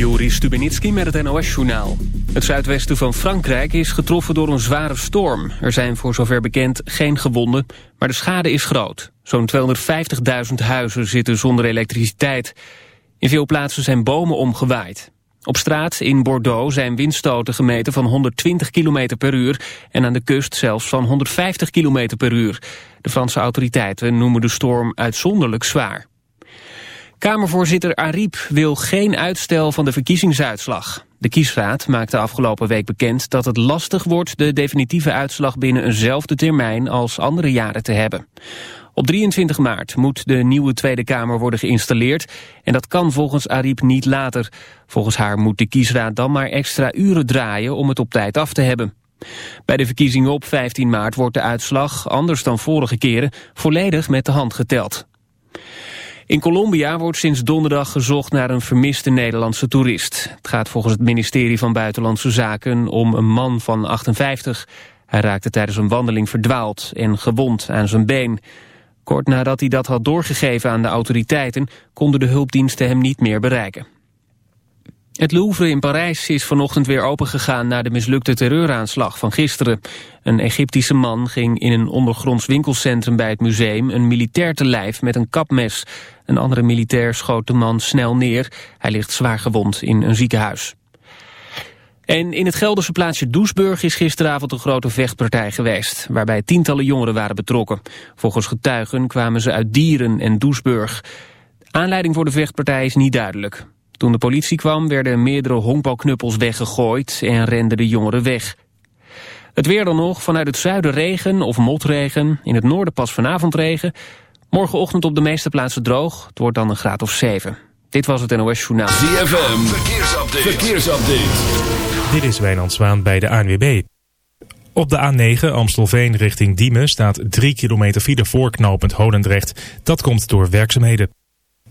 Joris Stubenitski met het NOS-journaal. Het zuidwesten van Frankrijk is getroffen door een zware storm. Er zijn voor zover bekend geen gewonden, maar de schade is groot. Zo'n 250.000 huizen zitten zonder elektriciteit. In veel plaatsen zijn bomen omgewaaid. Op straat in Bordeaux zijn windstoten gemeten van 120 km per uur... en aan de kust zelfs van 150 km per uur. De Franse autoriteiten noemen de storm uitzonderlijk zwaar. Kamervoorzitter Ariep wil geen uitstel van de verkiezingsuitslag. De kiesraad maakte afgelopen week bekend dat het lastig wordt de definitieve uitslag binnen eenzelfde termijn als andere jaren te hebben. Op 23 maart moet de nieuwe Tweede Kamer worden geïnstalleerd en dat kan volgens Ariep niet later. Volgens haar moet de kiesraad dan maar extra uren draaien om het op tijd af te hebben. Bij de verkiezingen op 15 maart wordt de uitslag, anders dan vorige keren, volledig met de hand geteld. In Colombia wordt sinds donderdag gezocht naar een vermiste Nederlandse toerist. Het gaat volgens het ministerie van Buitenlandse Zaken om een man van 58. Hij raakte tijdens een wandeling verdwaald en gewond aan zijn been. Kort nadat hij dat had doorgegeven aan de autoriteiten... konden de hulpdiensten hem niet meer bereiken. Het Louvre in Parijs is vanochtend weer opengegaan na de mislukte terreuraanslag van gisteren. Een Egyptische man ging in een ondergronds winkelcentrum bij het museum een militair te lijf met een kapmes. Een andere militair schoot de man snel neer. Hij ligt zwaar gewond in een ziekenhuis. En in het Gelderse plaatsje Doesburg is gisteravond een grote vechtpartij geweest, waarbij tientallen jongeren waren betrokken. Volgens getuigen kwamen ze uit Dieren en Doesburg. Aanleiding voor de vechtpartij is niet duidelijk. Toen de politie kwam werden meerdere honkbalknuppels weggegooid en renden de jongeren weg. Het weer dan nog, vanuit het zuiden regen of motregen, in het noorden pas vanavond regen. Morgenochtend op de meeste plaatsen droog, het wordt dan een graad of 7. Dit was het NOS Journaal. ZFM, verkeersupdate. verkeersupdate. Dit is Wijnand Zwaan bij de ANWB. Op de A9 Amstelveen richting Diemen staat 3 kilometer file voor knooppunt Holendrecht. Dat komt door werkzaamheden.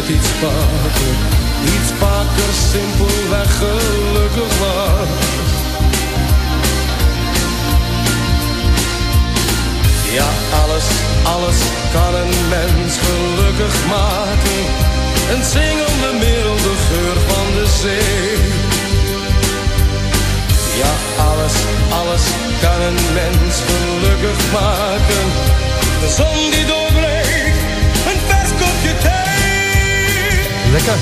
net iets vaker, iets vaker simpelweg gelukkig was. Ja, alles, alles kan een mens gelukkig maken. Een zingende milde geur van de zee. Ja, alles, alles kan een mens gelukkig maken. De zon die doorbreekt, een vers kopje thee. Lekker.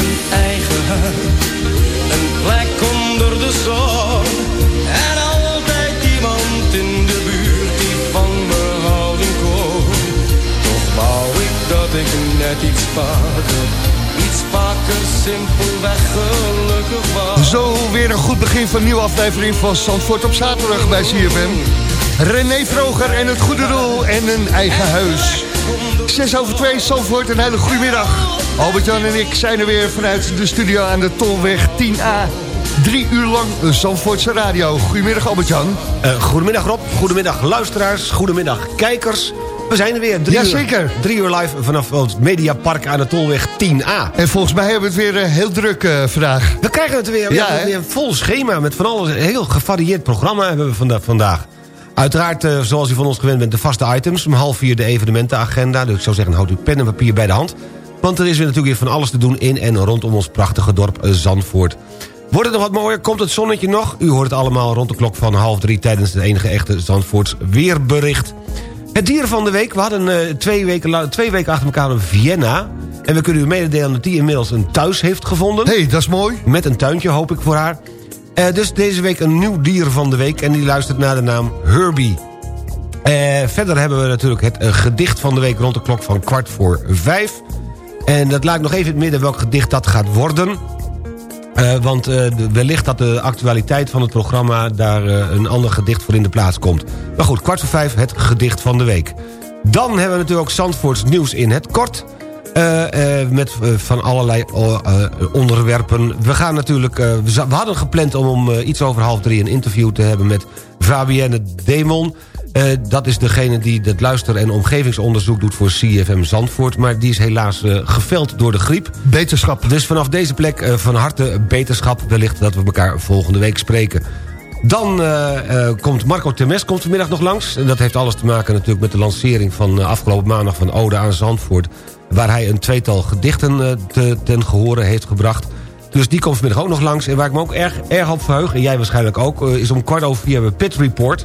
Een eigen huis, een plek onder de zon. En altijd iemand in de buurt die van me houden kon. Toch wou ik dat ik net iets vaker, vaker simpelweg gelukkig was. Zo weer een goed begin van een nieuwe aflevering van Zandvoort op zaterdag bij CFM. René Vroger en het goede doel en een eigen huis. 6 over 2, Zandvoort, een hele goede middag. Albert-Jan en ik zijn er weer vanuit de studio aan de Tolweg 10A. Drie uur lang Zandvoortse radio. Goedemiddag Albert-Jan. Eh, goedemiddag Rob, goedemiddag luisteraars, goedemiddag kijkers. We zijn er weer. Drie Jazeker. Uur, drie uur live vanaf het Mediapark aan de Tolweg 10A. En volgens mij hebben we het weer eh, heel druk eh, vandaag. We krijgen het weer, Ja, we weer een vol schema met van alles. Een heel gevarieerd programma hebben we vanda- vandaag. Uiteraard, eh, zoals u van ons gewend bent, de vaste items. Om half vier de evenementenagenda. Dus ik zou zeggen, houd uw pen en papier bij de hand. Want er is weer natuurlijk weer van alles te doen in en rondom ons prachtige dorp Zandvoort. Wordt het nog wat mooier? Komt het zonnetje nog? U hoort het allemaal rond de klok van half drie... tijdens de enige echte Zandvoorts weerbericht. Het dier van de week. We hadden eh, twee, weken, twee weken achter elkaar in Vienna. En we kunnen u mededelen dat die inmiddels een thuis heeft gevonden. Hé, hey, dat is mooi. Met een tuintje hoop ik voor haar. Eh, dus deze week een nieuw dier van de week. En die luistert naar de naam Herbie. Eh, verder hebben we natuurlijk het gedicht van de week rond de klok van kwart voor vijf. En dat laat ik nog even in het midden welk gedicht dat gaat worden. Eh, want eh, wellicht dat de actualiteit van het programma... daar eh, een ander gedicht voor in de plaats komt. Maar goed, kwart voor vijf, het gedicht van de week. Dan hebben we natuurlijk ook Zandvoorts nieuws in het kort... Met van allerlei onderwerpen. We gaan natuurlijk... we, hadden gepland om om iets over half drie... een interview te hebben met Fabienne Demon. Eh, dat is degene die het luister- en omgevingsonderzoek doet voor CFM Zandvoort. Maar die is helaas eh, geveld door de griep. Beterschap. Dus vanaf deze plek eh, van harte beterschap. Wellicht dat we elkaar volgende week spreken. Dan komt Marco Temes komt vanmiddag nog langs. En dat heeft alles te maken natuurlijk met de lancering van afgelopen maandag van Ode aan Zandvoort. Waar hij een tweetal gedichten te, ten gehore heeft gebracht. Dus die komt vanmiddag ook nog langs. En waar ik me ook erg, erg op verheug, en jij waarschijnlijk ook... is om kwart over vier hebben we Pit Report.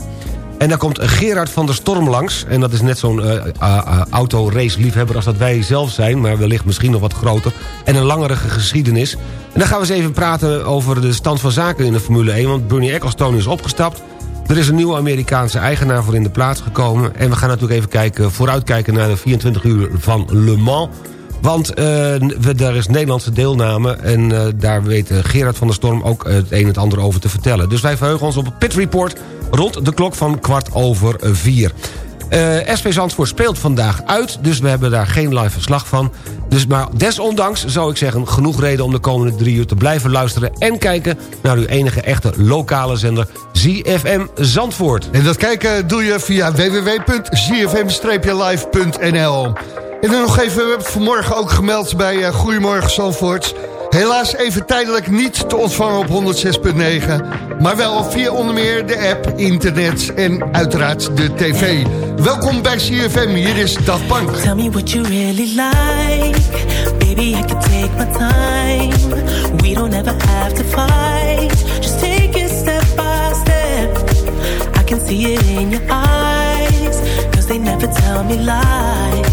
En daar komt Gerard van der Storm langs. En dat is net zo'n eh uh, autorace-liefhebber als dat wij zelf zijn... maar wellicht misschien nog wat groter. En een langere geschiedenis. En dan gaan we eens even praten over de stand van zaken in de Formule 1... want Bernie Ecclestone is opgestapt. Er is een nieuwe Amerikaanse eigenaar voor in de plaats gekomen. En we gaan natuurlijk even kijken, vooruitkijken naar de 24 uur van Le Mans... Want eh, we, daar is Nederlandse deelname en eh, daar weet eh, Gerard van der Storm ook het een en het ander over te vertellen. Dus wij verheugen ons op het Pit Report rond de klok van kwart over vier. SP Zandvoort speelt vandaag uit, dus we hebben daar geen live verslag van. Dus maar desondanks zou ik zeggen genoeg reden om de komende drie uur te blijven luisteren... en kijken naar uw enige echte lokale zender ZFM Zandvoort. En dat kijken doe je via www.zfm-live.nl. En dan nog even, we hebben vanmorgen ook gemeld bij eh, Goedemorgen Zandvoort. Helaas even tijdelijk niet te ontvangen op 106.9. Maar wel via onder meer de app, internet en uiteraard de tv. Welkom bij CFM, hier is Daft Punk. Tell me what you really like. Baby, I can take my time. We don't ever have to fight. Just take it step by step. can see it in your eyes. Cause they never tell me lies.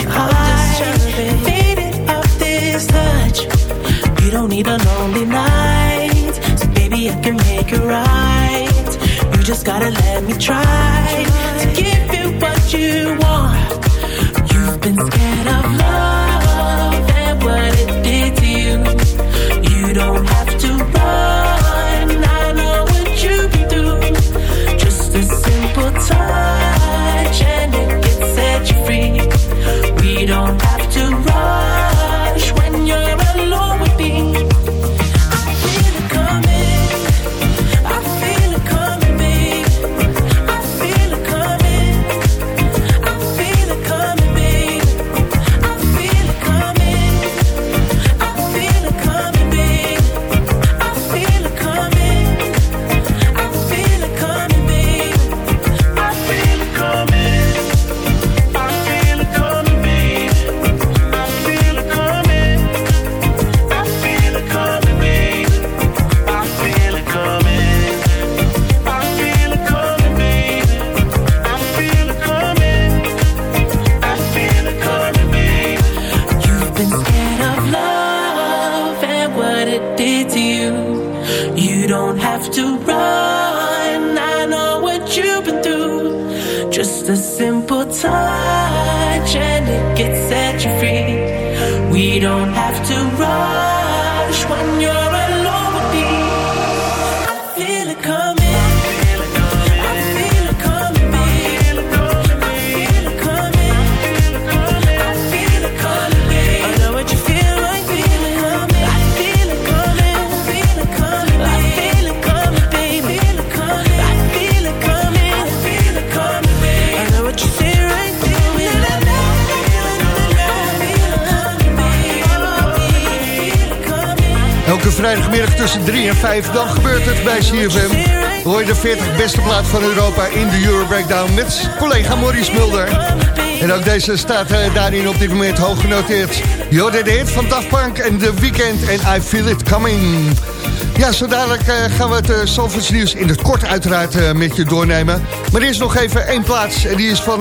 you high, faded off this touch. You don't need a lonely night, so baby, I can make it right. You just gotta let me try to give you what you want. You've been scared of love collega Maurice Mulder. En ook deze staat eh, daarin op dit moment hoog genoteerd. Jorde de hit van Daft Punk en The Weeknd en I Feel It Coming. Ja, zo dadelijk eh, gaan we het uh, nieuws in het kort uiteraard met je doornemen. Maar er is nog even één plaats en die is van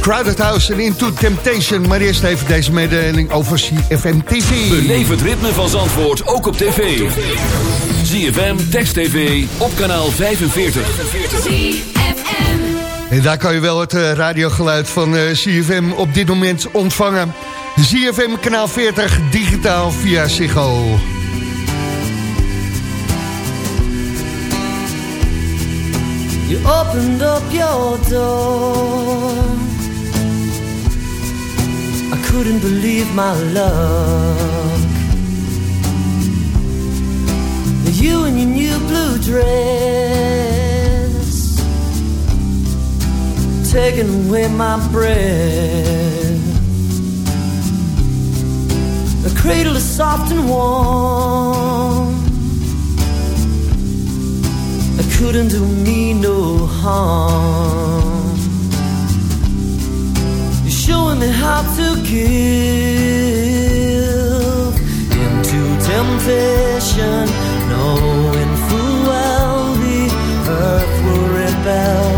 Crowded House en Into Temptation. Maar eerst even deze mededeling over CFM TV. Beleef het ritme van Zandvoort ook op tv. ZFM, Text TV, op kanaal 45. En daar kan je wel het eh, radiogeluid van eh, CFM op dit moment ontvangen. CFM kanaal 40, digitaal via Ziggo. You opened up your door. I couldn't believe my luck. You in your new blue dress, taking away my breath. The cradle is soft and warm. It couldn't do me no harm. You're showing me how to give into temptation, knowing full well the earth will rebel.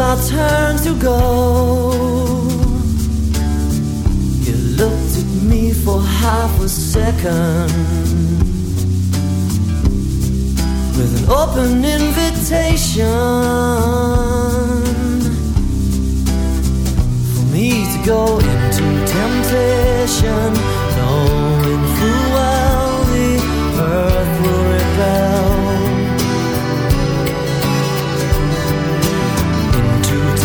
I turn to go, you looked at me for half a second with an open invitation for me to go into temptation,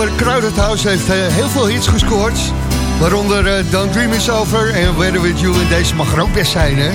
Eh, Crowded House heeft eh, heel veel hits gescoord. Waaronder eh, Don't Dream Is Over en Weather With You. En deze mag er ook best zijn, hè?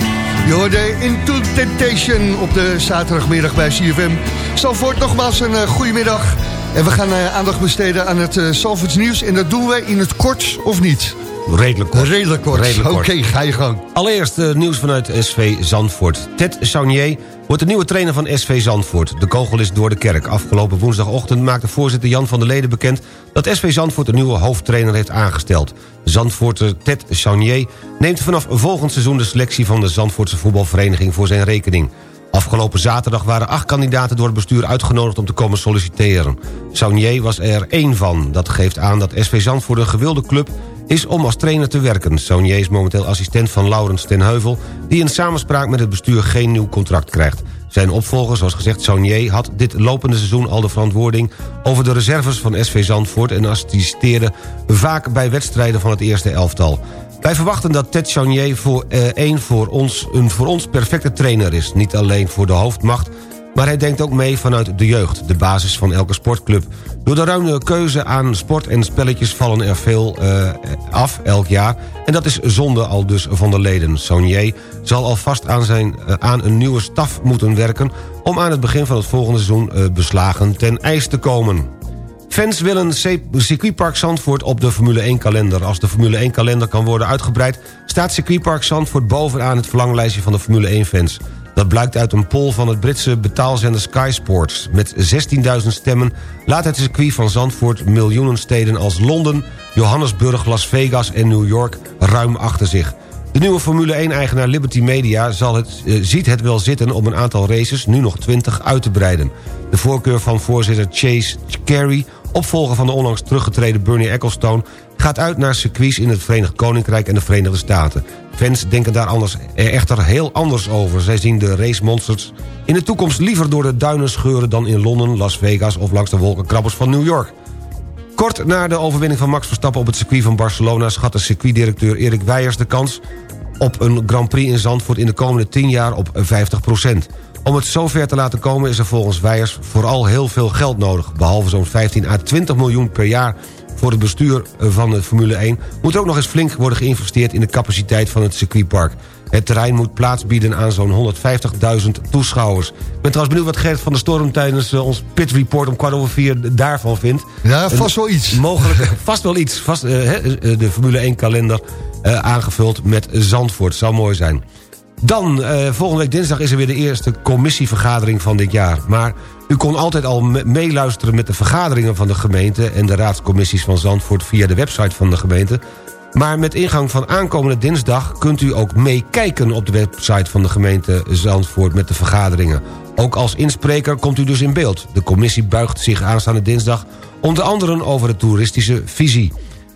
Je hoorde Into Temptation op de zaterdagmiddag bij CFM. Zalvoort, nogmaals een uh, goedemiddag. En we gaan aandacht besteden aan het Zalvoorts nieuws. En dat doen we in het kort, of niet? Redelijk kort. Redelijk kort. Redelijk Oké, ga je gang. Allereerst nieuws vanuit SV Zandvoort. Ted Saunier wordt de nieuwe trainer van SV Zandvoort. De kogel is door de kerk. Afgelopen woensdagochtend maakte voorzitter Jan van der Leden bekend... dat SV Zandvoort een nieuwe hoofdtrainer heeft aangesteld. Zandvoorter Ted Saunier neemt vanaf volgend seizoen... de selectie van de Zandvoortse voetbalvereniging voor zijn rekening. Afgelopen zaterdag waren acht kandidaten door het bestuur uitgenodigd om te komen solliciteren. Saunier was er één van. Dat geeft aan dat SV Zandvoort een gewilde club is om als trainer te werken. Saunier is momenteel assistent van Laurens ten Heuvel... die in samenspraak met het bestuur geen nieuw contract krijgt. Zijn opvolger, zoals gezegd, Saunier, had dit lopende seizoen al de verantwoording... over de reserves van SV Zandvoort en assisteerde vaak bij wedstrijden van het eerste elftal. Wij verwachten dat Ted Saunier voor, eh, een, voor ons, een voor ons perfecte trainer is. Niet alleen voor de hoofdmacht, maar hij denkt ook mee vanuit de jeugd, de basis van elke sportclub. Door de ruime keuze aan sport en spelletjes vallen er veel uh, af elk jaar... en dat is zonde al dus van de leden. Saunier zal alvast aan, zijn, uh, aan een nieuwe staf moeten werken... om aan het begin van het volgende seizoen uh, beslagen ten ijs te komen. Fans willen circuitpark Zandvoort op de Formule 1-kalender. Als de Formule 1-kalender kan worden uitgebreid... staat circuitpark Zandvoort bovenaan het verlanglijstje van de Formule 1-fans. Dat blijkt uit een poll van het Britse betaalzender Sky Sports. Met 16.000 stemmen laat het circuit van Zandvoort miljoenen steden als Londen... Johannesburg, Las Vegas en New York ruim achter zich. De nieuwe Formule 1-eigenaar Liberty Media zal het, uh, ziet het wel zitten... om een aantal races, nu nog 20, uit te breiden. De voorkeur van voorzitter Chase Carey... opvolger van de onlangs teruggetreden Bernie Ecclestone... gaat uit naar circuits in het Verenigd Koninkrijk en de Verenigde Staten. Fans denken daar anders, er echter heel anders over. Zij zien de racemonsters in de toekomst liever door de duinen scheuren... dan in Londen, Las Vegas of langs de wolkenkrabbers van New York. Kort na de overwinning van Max Verstappen op het circuit van Barcelona... schat de circuitdirecteur Erik Weijers de kans op een Grand Prix in Zandvoort... in de komende 10 jaar op 50 Om het zover te laten komen is er volgens Weijers vooral heel veel geld nodig. Behalve zo'n 15 à 20 miljoen per jaar voor het bestuur van de Formule 1... moet er ook nog eens flink worden geïnvesteerd in de capaciteit van het circuitpark. Het terrein moet plaats bieden aan zo'n 150.000 toeschouwers. Ik ben trouwens benieuwd wat Gert van der Storm tijdens eh, ons pit report om kwart over vier daarvan vindt. Ja, vast wel iets. Mogelijk, vast wel iets. Vast, eh, eh, de Formule 1 kalender aangevuld met Zandvoort. Zou mooi zijn. Dan, eh, volgende week dinsdag is er weer de eerste commissievergadering van dit jaar. Maar u kon altijd al me- meeluisteren met de vergaderingen van de gemeente... en de raadscommissies van Zandvoort via de website van de gemeente. Maar met ingang van aankomende dinsdag kunt u ook meekijken... op de website van de gemeente Zandvoort met de vergaderingen. Ook als inspreker komt u dus in beeld. De commissie buigt zich aanstaande dinsdag... onder andere over de toeristische visie.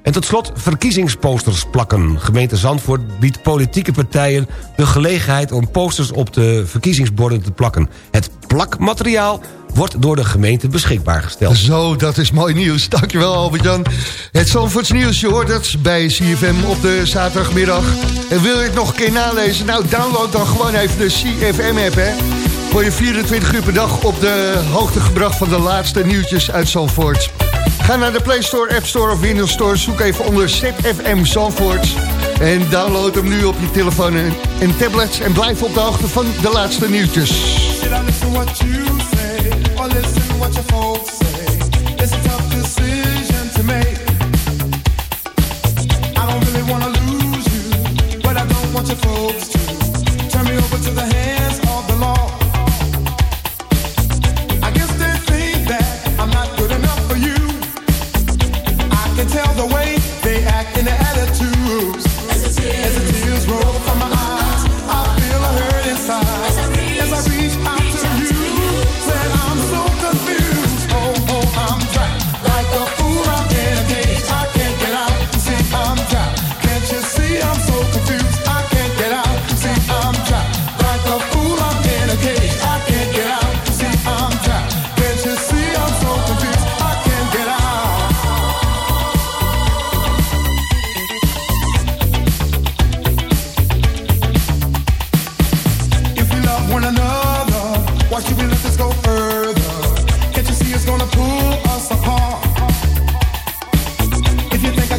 En tot slot verkiezingsposters plakken. Gemeente Zandvoort biedt politieke partijen de gelegenheid... om posters op de verkiezingsborden te plakken. Het plakmateriaal wordt door de gemeente beschikbaar gesteld. Zo, dat is mooi nieuws. Dankjewel Albert-Jan. Het Zandvoorts nieuws, je hoort het bij CFM op de zaterdagmiddag. En wil je het nog een keer nalezen? Nou, download dan gewoon even de CFM-app, hè. Word je 24 uur per dag op de hoogte gebracht van de laatste nieuwtjes uit Zandvoort. Ga naar de Play Store, App Store of Windows Store. Zoek even onder ZFM Zandvoort. En download hem nu op je telefoon en, en tablet. En blijf op de hoogte van de laatste nieuwtjes. Listen what you say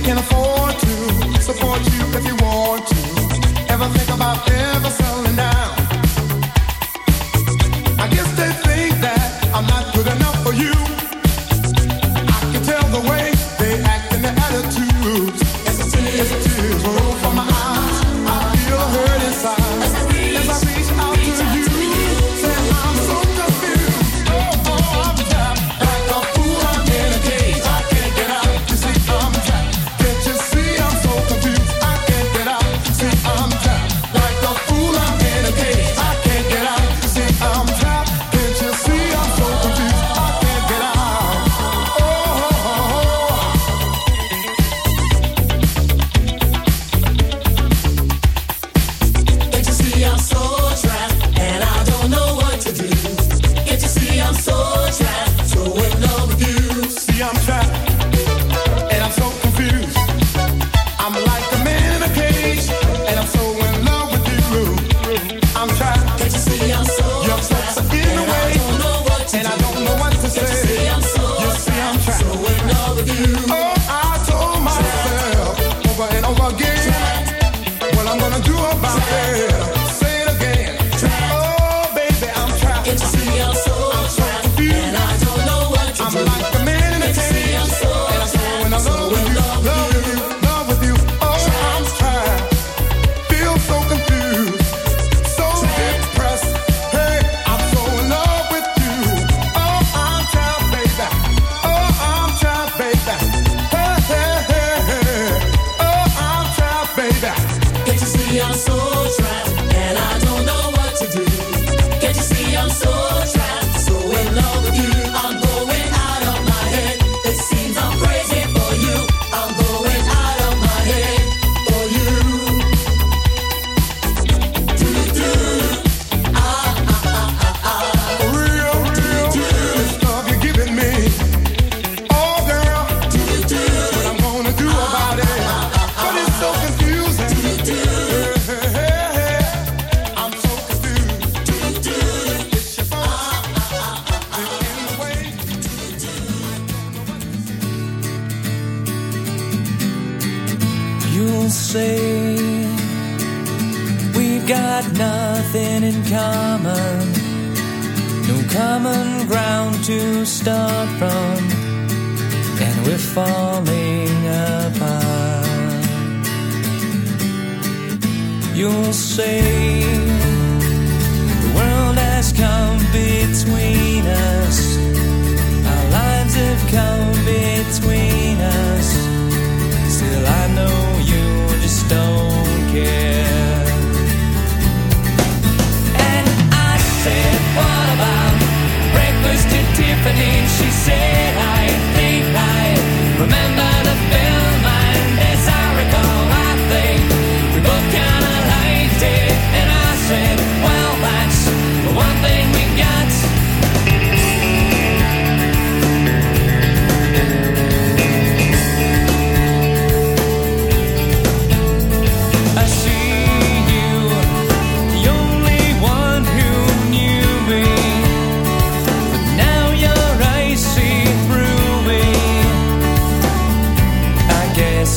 can afford to support you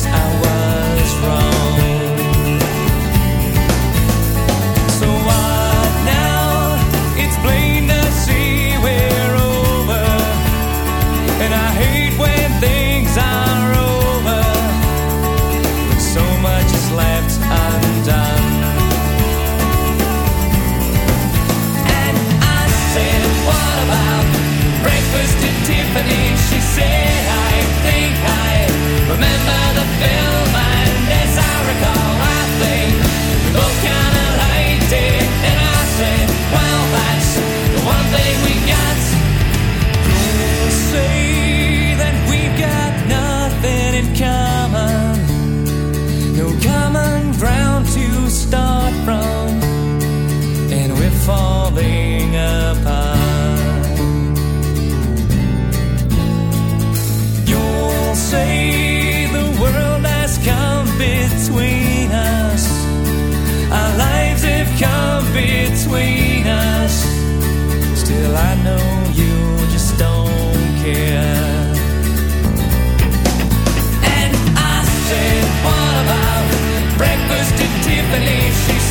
I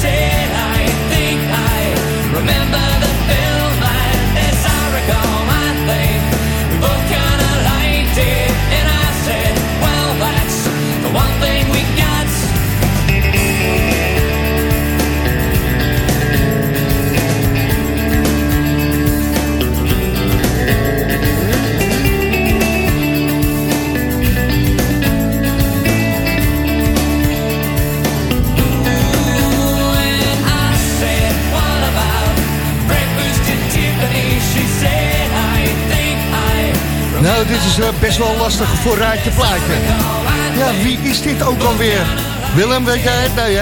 say Nou, dit is eh, best wel lastig voor raadje plaatje. Ja, wie is dit ook alweer? Willem, weet jij het? Nee?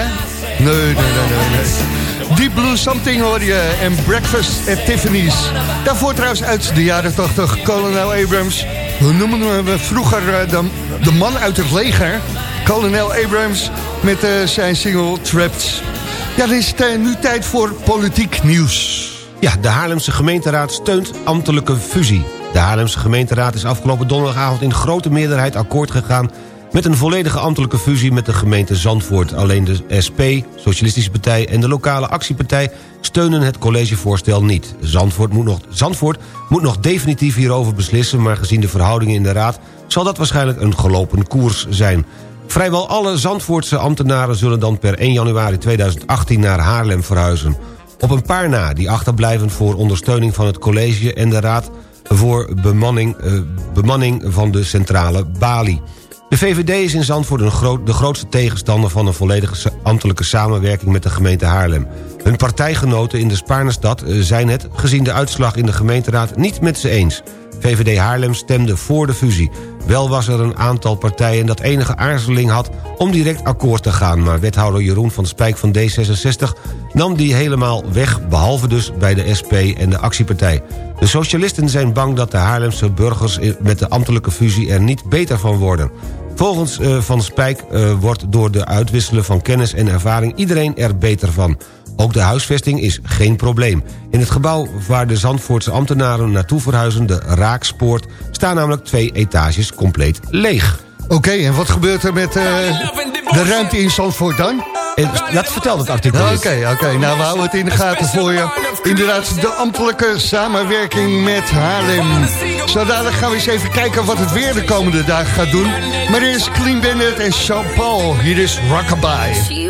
Nee, nee, nee, nee. Deep Blue Something hoor je en Breakfast at Tiffany's. Daarvoor trouwens uit de jaren 80, Colonel Abrams. We noemen we vroeger eh, de, man uit het leger. Colonel Abrams met eh, zijn single Trapped. Ja, dan is het eh, nu tijd voor politiek nieuws. Ja, de Haarlemse gemeenteraad steunt ambtelijke fusie. De Haarlemse gemeenteraad is afgelopen donderdagavond in grote meerderheid akkoord gegaan... met een volledige ambtelijke fusie met de gemeente Zandvoort. Alleen de SP, Socialistische Partij en de lokale actiepartij steunen het collegevoorstel niet. Zandvoort moet, nog, Zandvoort moet nog definitief hierover beslissen... maar gezien de verhoudingen in de raad zal dat waarschijnlijk een gelopen koers zijn. Vrijwel alle Zandvoortse ambtenaren zullen dan per 1 januari 2018 naar Haarlem verhuizen. Op een paar na die achterblijven voor ondersteuning van het college en de raad voor bemanning, eh, bemanning van de centrale balie. De VVD is in Zandvoort de grootste tegenstander van een volledige ambtelijke samenwerking met de gemeente Haarlem. Hun partijgenoten in de Spaarnestad eh, zijn het, gezien de uitslag in de gemeenteraad, niet met ze eens. VVD Haarlem stemde voor de fusie. Wel was er een aantal partijen dat enige aarzeling had om direct akkoord te gaan... maar wethouder Jeroen van Spijk van D66 nam die helemaal weg... behalve dus bij de SP en de actiepartij. De socialisten zijn bang dat de Haarlemse burgers met de ambtelijke fusie er niet beter van worden. Volgens eh, Van Spijk eh, wordt door de uitwisselen van kennis en ervaring iedereen er beter van. Ook de huisvesting is geen probleem. In het gebouw waar de Zandvoortse ambtenaren naartoe verhuizen, de Raakspoort, staan namelijk twee etages compleet leeg. Oké, en wat gebeurt er met... eh, de ruimte in Zandvoort dan? En Dat vertelt het artikel Oké, oké. Nou, we houden het in de gaten voor je. Inderdaad, de ambtelijke samenwerking met Haarlem. Zo dadelijk gaan we eens even kijken wat het weer de komende dagen gaat doen. Maar eerst Clean Bandit en Jean-Paul. Hier is Rockabye.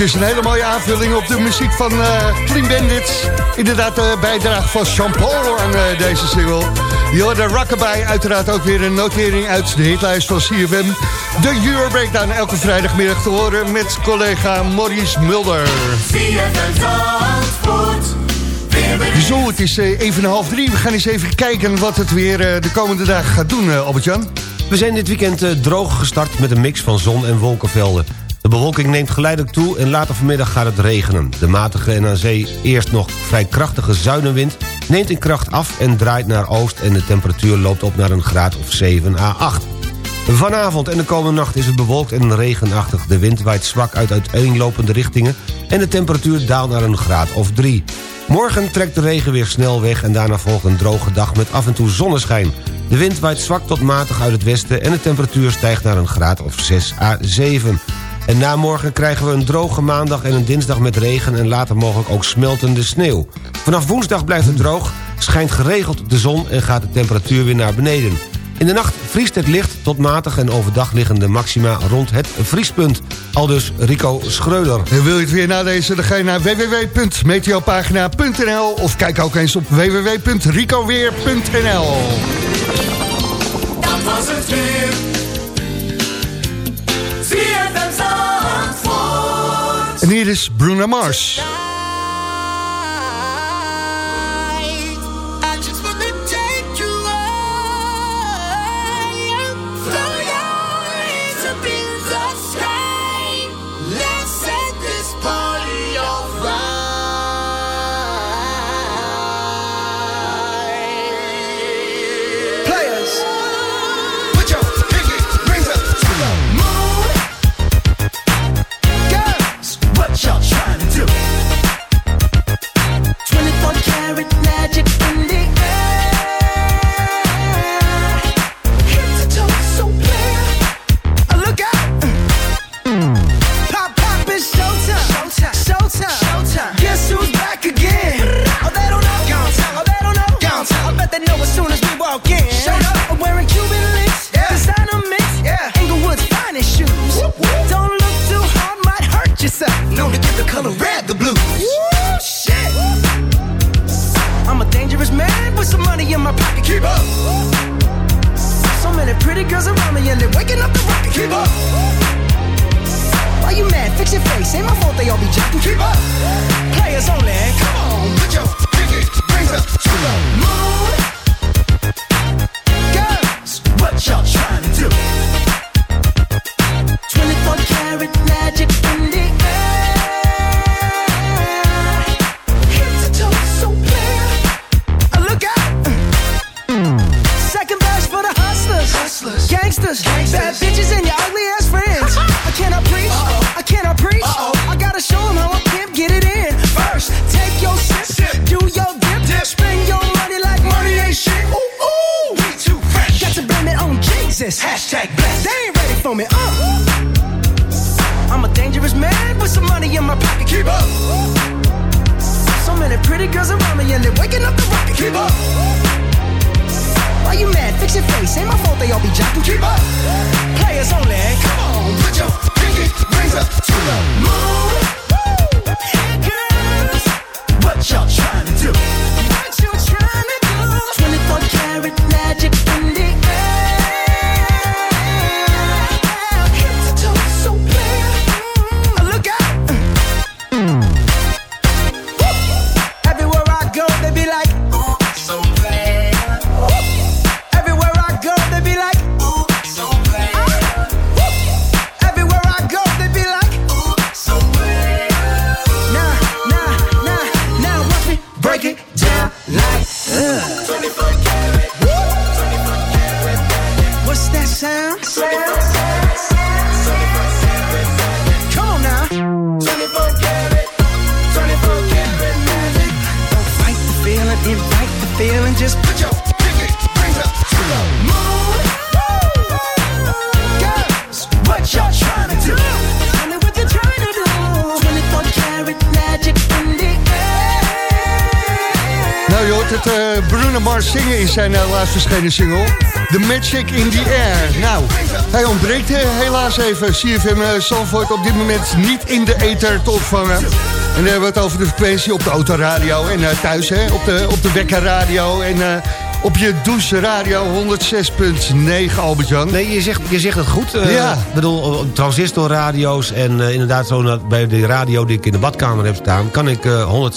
Het is een hele mooie aanvulling op de muziek van eh Clean Bandits. Inderdaad, de bijdrage van Jean-Paul aan eh, deze single. Hoorde Rockabye, uiteraard ook weer een notering uit de hitlijst van CFM. De Euro Breakdown elke vrijdagmiddag te horen met collega Maurice Mulder. Zo, het is eh, even half drie. We gaan eens even kijken wat het weer eh, de komende dagen gaat doen, eh, Albert-Jan. We zijn dit weekend eh, droog gestart met een mix van zon en wolkenvelden. De bewolking neemt geleidelijk toe en later vanmiddag gaat het regenen. De matige en aan zee eerst nog vrij krachtige zuidenwind... neemt in kracht af en draait naar oost... en de temperatuur loopt op naar een graad of 7 à 8. Vanavond en de komende nacht is het bewolkt en regenachtig. De wind waait zwak uit uiteenlopende richtingen... en de temperatuur daalt naar een graad of 3. Morgen trekt de regen weer snel weg... en daarna volgt een droge dag met af en toe zonneschijn. De wind waait zwak tot matig uit het westen... en de temperatuur stijgt naar een graad of 6 à 7. En na morgen krijgen we een droge maandag en een dinsdag met regen... en later mogelijk ook smeltende sneeuw. Vanaf woensdag blijft het droog, schijnt geregeld de zon... en gaat de temperatuur weer naar beneden. In de nacht vriest het licht tot matig en overdag liggen de maxima rond het vriespunt. Aldus Rico Schreuder. En wil je het weer nalezen, dan ga je naar www.meteopagina.nl of kijk ook eens op www.ricoweer.nl Dat was het weer. En hier is Bruno Mars. Zijn eh, laatst verschenen single. The Magic in the Air. Nou, hij ontbreekt eh, helaas even. CFM uh, Zandvoort op dit moment niet in de ether te ontvangen. En dan hebben we het over de frequentie op de autoradio en eh, thuis, hè, op de, op de wekkerradio en eh, op je doucheradio 106.9, Albert-Jan. Nee, je zegt, je zegt het goed. Eh, Ja. Ik bedoel, eh, transistorradio's en eh, inderdaad zo bij de radio die ik in de badkamer heb staan... kan ik eh,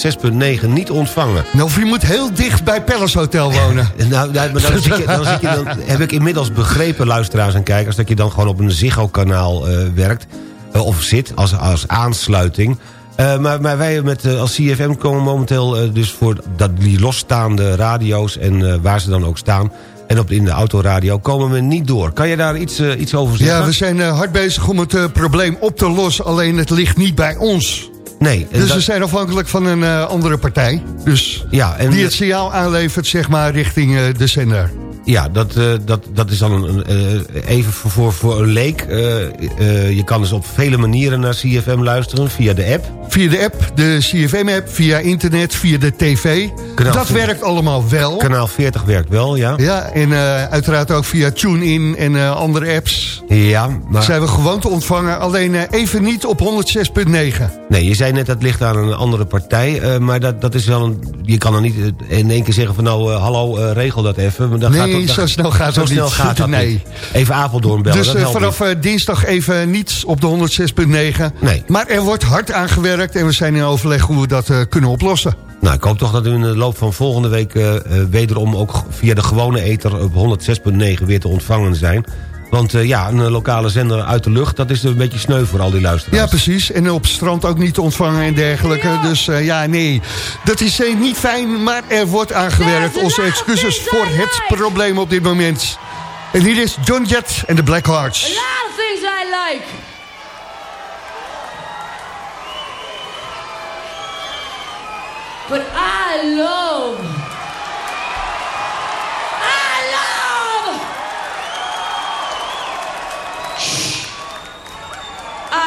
106.9 niet ontvangen. Nou, of je moet heel dicht bij Palace Hotel wonen. Nou, nou, maar dan, zit je, dan, zit je, dan heb ik inmiddels begrepen, luisteraars en kijkers... dat je dan gewoon op een Ziggo-kanaal werkt, of zit, als, als aansluiting... Eh, maar, maar wij met, eh, als CFM komen momenteel eh, dus voor dat, die losstaande radio's... en waar ze dan ook staan, en op, in de autoradio komen we niet door. Kan je daar iets, iets over zeggen? Ja, we zijn hard bezig om het probleem op te lossen. Alleen het ligt niet bij ons. Nee. Dus dat- we zijn afhankelijk van een andere partij. Dus ja, en, die het signaal aanlevert, zeg maar, richting de zender. Ja, dat, eh, dat, dat is dan een, eh, even voor, voor, een leek. Eh, je kan dus op vele manieren naar CFM luisteren via de app. Via de app, de CFM-app, via internet, via de tv. Kanaal dat 40. werkt allemaal wel. Kanaal 40 werkt wel, ja. Ja, en uiteraard ook via TuneIn en andere apps. Ja, maar... Zijn we gewoon te ontvangen, alleen even niet op 106.9. Nee, je zei net dat ligt aan een andere partij. maar dat, dat is wel een... Je kan dan niet in één keer zeggen van nou, hallo, regel dat even. Maar dan Nee, gaat dan- zo snel gaat snel niet. gaat dat Nee. niet. Even Apeldoorn bellen, Dus eh, vanaf eh, dinsdag even niet op de 106.9. Nee. Maar er wordt hard aangewerkt en we zijn in overleg hoe we dat eh, kunnen oplossen. Nou, ik hoop toch dat u in de loop van volgende week... wederom ook via de gewone ether op 106.9 weer te ontvangen zijn. Want eh, ja, een lokale zender uit de lucht... dat is een beetje sneu voor al die luisteraars. Ja, precies. En op het strand ook niet te ontvangen en dergelijke. Dus eh, ja, nee. Dat is eh, niet fijn, maar er wordt aangewerkt. Onze excuses voor het probleem op dit moment. En hier is John Jett en de Black Hearts. A lot of things I like. But I love.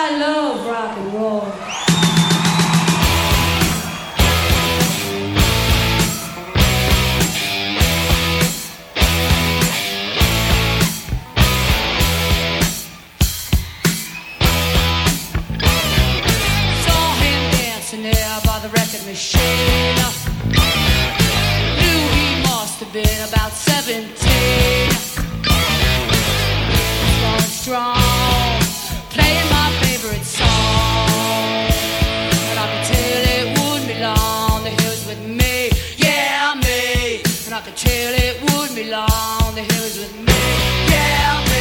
I love rock and roll. machine. Knew he must have been about 17. So strong. could tell it wouldn't be long the hill is with me. Yeah.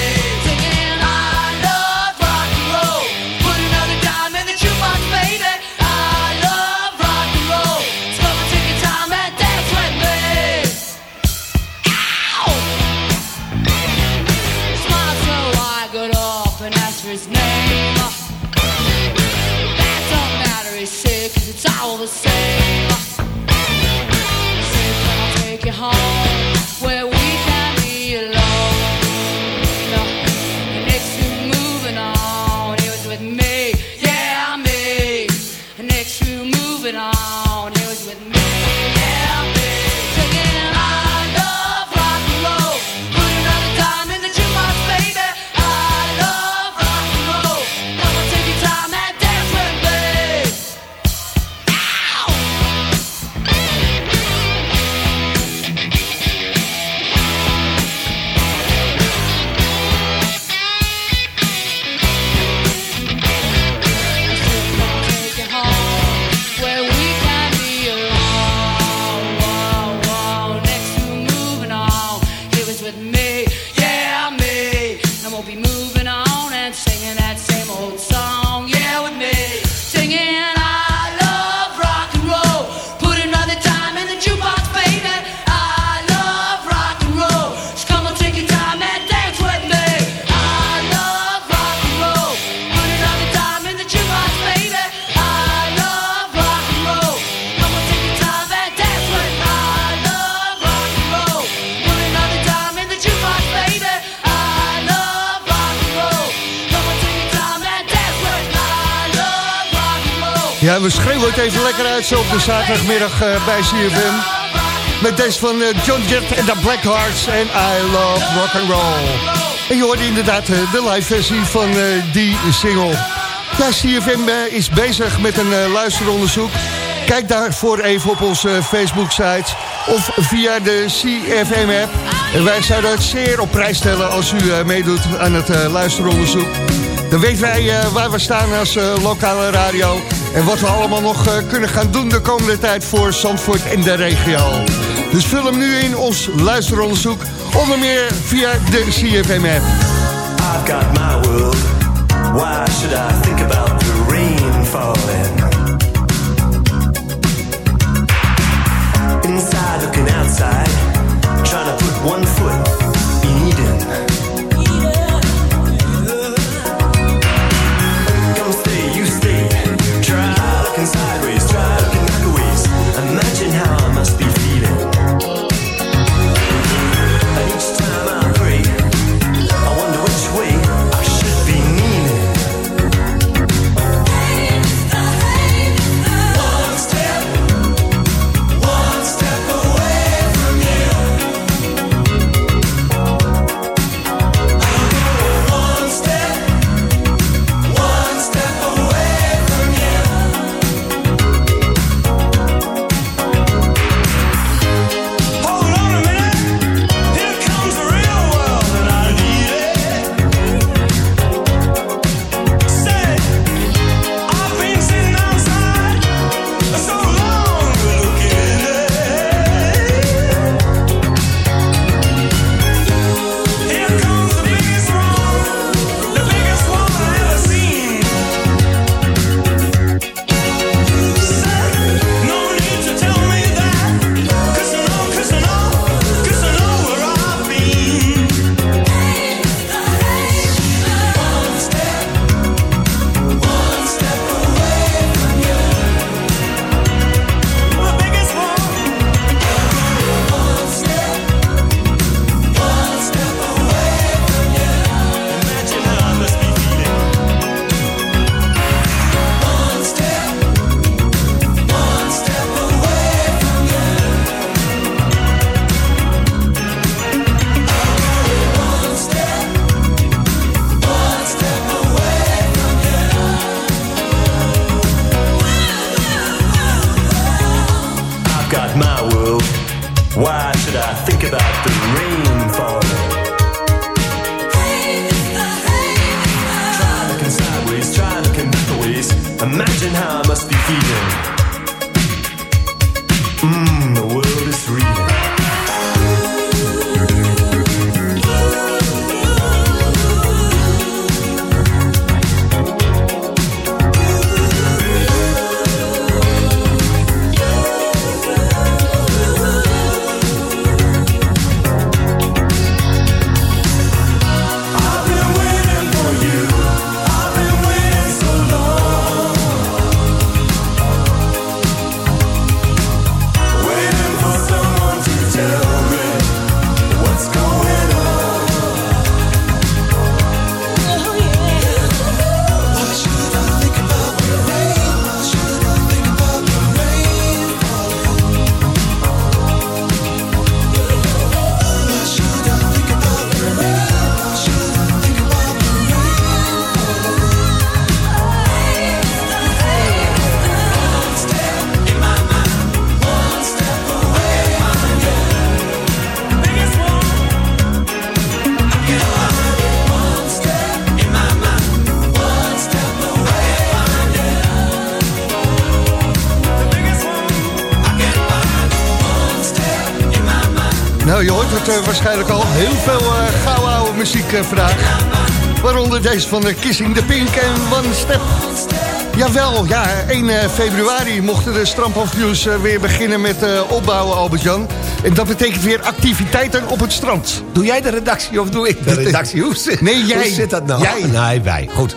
Ja, we schreeuwen het even lekker uit zo op de zaterdagmiddag eh, bij CFM. Met deze van eh, John Jett en de Blackhearts en I Love Rock and Roll. En je hoorde inderdaad eh, de live versie van die single. Ja, CFM is bezig met een luisteronderzoek. Kijk daarvoor even op onze Facebook-site of via de CFM-app. En wij zouden het zeer op prijs stellen als u meedoet aan het luisteronderzoek. Dan weten wij eh, waar we staan als eh, lokale radio. En wat we allemaal nog eh, kunnen gaan doen de komende tijd voor Zandvoort en de regio. Dus vul hem nu in ons luisteronderzoek. Onder meer via de CFM app. I've got my world. Why should I think about the rain falling? Inside looking outside. Trying to put one foot in Eden. Hoort eh, waarschijnlijk al. Heel veel eh gouden oude muziek eh, vandaag. Waaronder deze van de Kissing the Pink en One Step. Jawel, ja, 1 eh, februari mochten de strandpavioens weer beginnen met opbouwen, Albert-Jan. En dat betekent weer activiteiten op het strand. Doe jij de redactie of doe ik de redactie? Hoe zit, Nee, jij. Hoe zit dat nou? Jij. Nee, wij. Goed.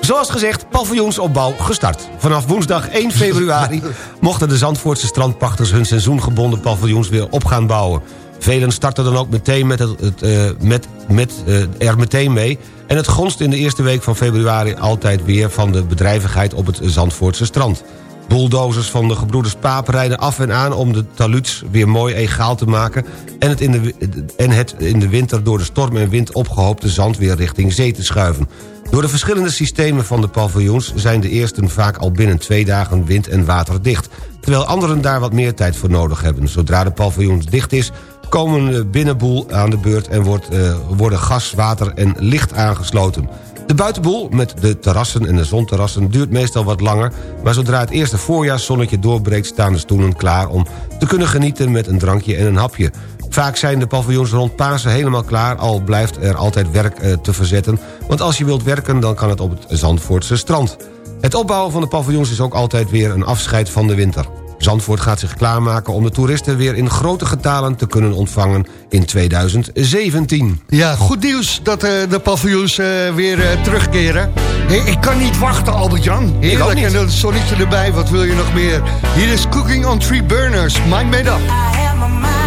Zoals gezegd, paviljoensopbouw gestart. Vanaf woensdag 1 februari mochten de Zandvoortse strandpachters hun seizoengebonden paviljoens weer op gaan bouwen. Velen starten dan ook meteen met het, eh, met, met, eh, er meteen mee. En het gonst in de eerste week van februari altijd weer van de bedrijvigheid op het Zandvoortse strand. Bulldozers van de gebroeders Paap rijden af en aan om de taluds weer mooi egaal te maken... en het, in de, en het in de winter door de storm en wind opgehoopte zand weer richting zee te schuiven. Door de verschillende systemen van de paviljoens zijn de eersten vaak al binnen twee dagen wind- en waterdicht... terwijl anderen daar wat meer tijd voor nodig hebben. Zodra de paviljoens dicht is, komen de binnenboel aan de beurt... en wordt, eh, worden gas, water en licht aangesloten. De buitenboel, met de terrassen en de zonterrassen, duurt meestal wat langer... maar zodra het eerste voorjaarszonnetje doorbreekt... staan de stoelen klaar om te kunnen genieten met een drankje en een hapje. Vaak zijn de paviljoens rond Pasen helemaal klaar... al blijft er altijd werk eh, te verzetten... want als je wilt werken, dan kan het op het Zandvoortse strand. Het opbouwen van de paviljoens is ook altijd weer een afscheid van de winter. Zandvoort gaat zich klaarmaken om de toeristen weer in grote getalen te kunnen ontvangen in 2017. Ja, goed nieuws dat eh, de paviljoens eh, weer eh, terugkeren. Hey, ik kan niet wachten, Albert-Jan. Heerlijk, niet. en het zonnetje erbij, wat wil je nog meer? Hier is Cooking on Three Burners, Mind Made Up.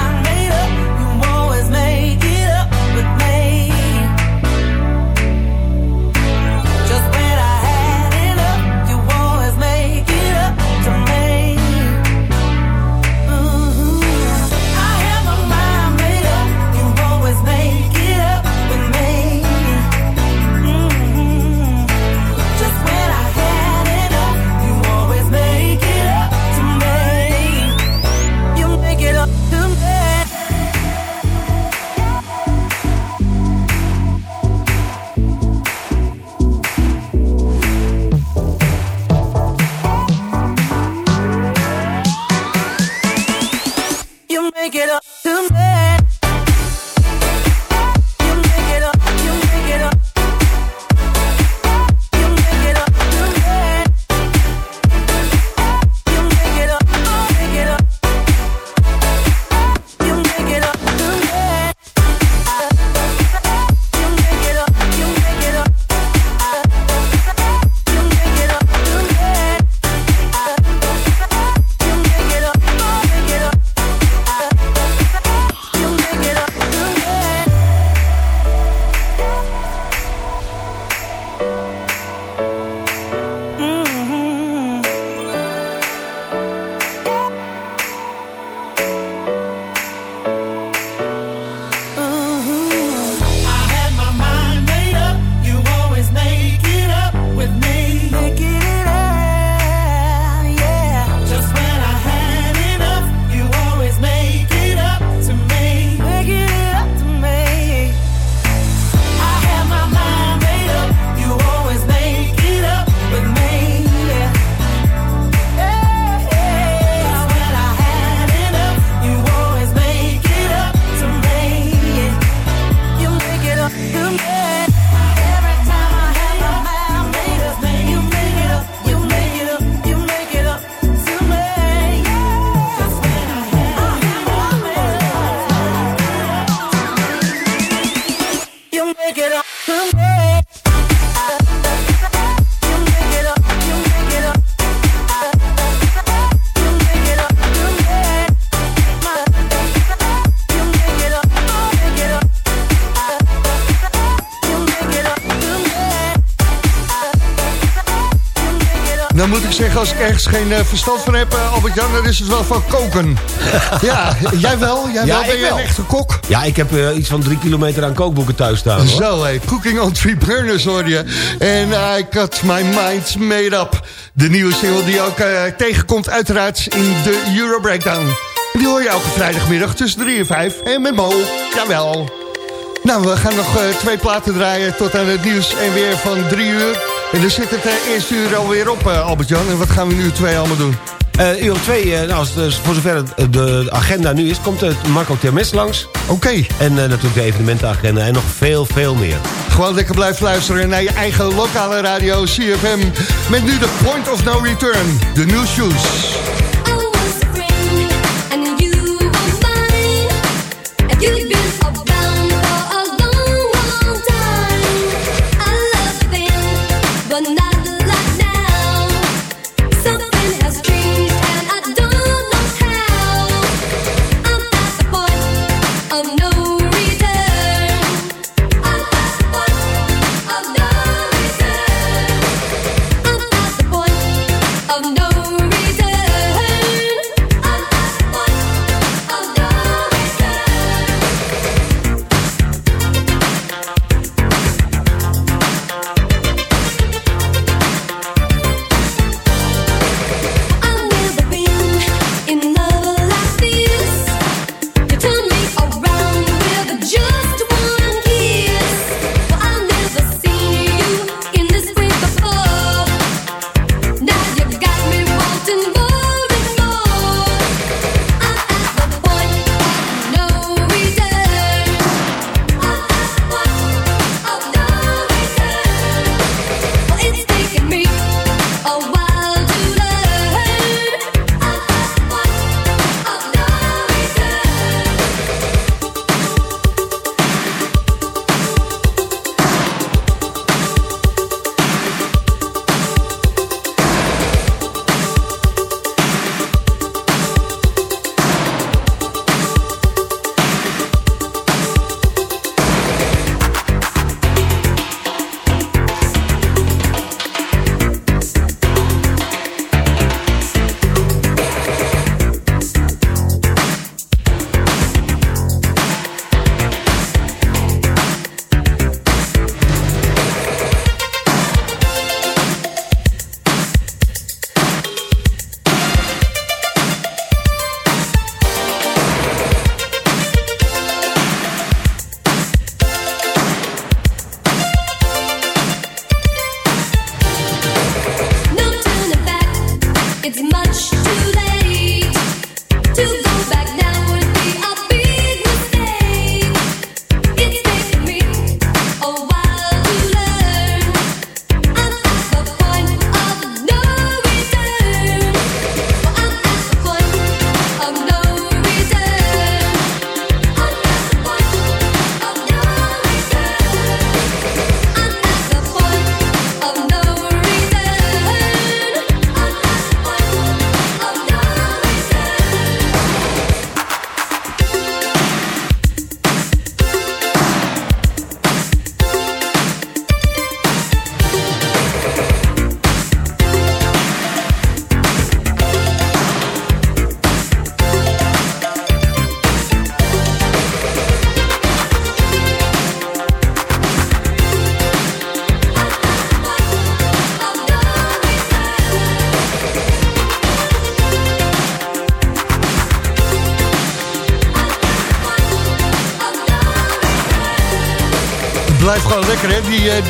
Zeggen, als ik ergens geen eh, verstand van heb, eh, Albert-Jan, dan is het wel van koken. ja, jij wel? Jij Ja, wel? Ben je een echte kok? Ja, ik heb eh, iets van drie kilometer aan kookboeken thuis staan. hoor. Zo, hé. Cooking on Three Burners hoor je. En I got my mind made up. De nieuwe single die ook tegenkomt uiteraard in de Euro Breakdown. Die hoor je elke vrijdagmiddag tussen 3 en 5. En met Mo, jawel. Nou, we gaan nog twee platen draaien tot aan het nieuws en weer van 3 uur. En dan zit het eh, eerste uur alweer op, eh, Albert-Jan. En wat gaan we nu twee allemaal doen? Eh uur 2, nou, als, dus voor zover het, de agenda nu is, komt Marco Termes langs. Oké. En natuurlijk de evenementenagenda en nog veel, veel meer. Gewoon lekker blijven luisteren naar je eigen lokale radio CFM. Met nu de Point of No Return, de New Shoes.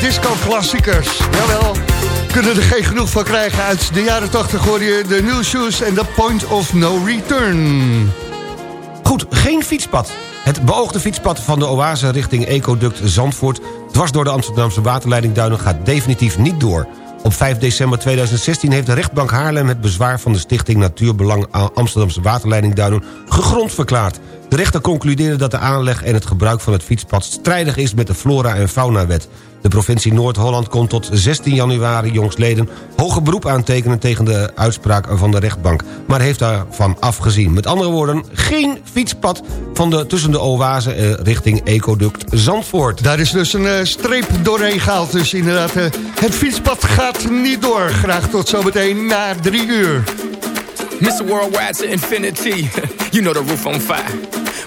Disco-klassiekers. Jawel. Kunnen er geen genoeg van krijgen. Uit de jaren 80 hoor je de New Shoes en The Point of No Return. Goed, geen fietspad. Het beoogde fietspad van de Oase richting Ecoduct Zandvoort... dwars door de Amsterdamse waterleidingduinen gaat definitief niet door. Op 5 december 2016 heeft de rechtbank Haarlem... het bezwaar van de stichting Natuurbelang Amsterdamse waterleidingduinen gegrond verklaard. De rechter concludeerde dat de aanleg en het gebruik van het fietspad... strijdig is met de Flora- en Faunawet. De provincie Noord-Holland kon tot 16 januari jongsleden... hoger beroep aantekenen tegen de uitspraak van de rechtbank... maar heeft daarvan afgezien. Met andere woorden, geen fietspad van de, tussen de oase eh, richting Ecoduct Zandvoort. Daar is dus een eh, streep doorheen gehaald. Dus inderdaad, eh, het fietspad gaat niet door. Graag tot zometeen na drie uur. Mr. Worldwide to infinity. you know the roof on fire.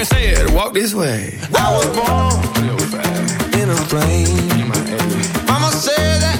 And said, "Walk this way." I was born in a plane. Mama said that